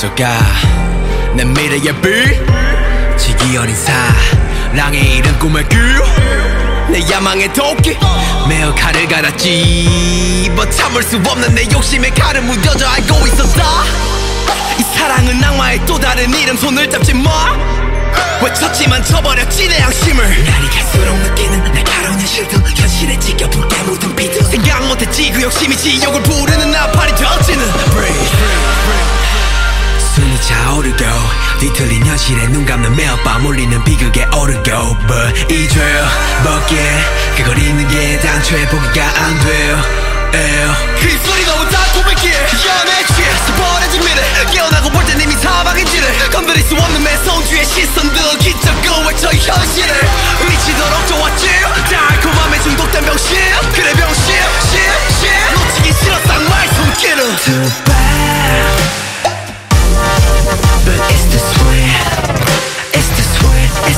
퍼져가. 내 미래의 빛 지기 어린 사랑의 이른 꿈의 길내 야망의 도끼. 매어 칼을 갈았지. 뭐 참을 수 없는 내 욕심에 칼을 무뎌져 알고 있었다. 이 사랑은 악마의 또 다른 이름 손을 잡지 마. 외쳤지만 쳐버렸지 내 양심을. 날이 갈수록 느끼는 날카로운 현실도 현실에 지켜볼게 묻은 비도 생각 못했지. 그 욕심이 지옥을 부르는 나팔이 던지는. Breathe. 뒤틀린 현실에 눈 감는 매일 밤 울리는 비극에 오르고 But 벗게. 그걸 잊는 게 당초에 포기가 안 돼요. 그 입술이 너무 달콤했기에 연애 취해서 버려진 미래. 깨어나고 볼 땐 이미 사방인지를 건드릴 수 없는 매성주의 시선들 기적을 외쳐 현실을. 미치도록 좋았지 달콤함에 중독된 병신 그래 신 놓치기 싫었어 악마의 손길을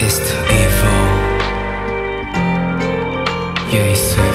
jest evil. Jej.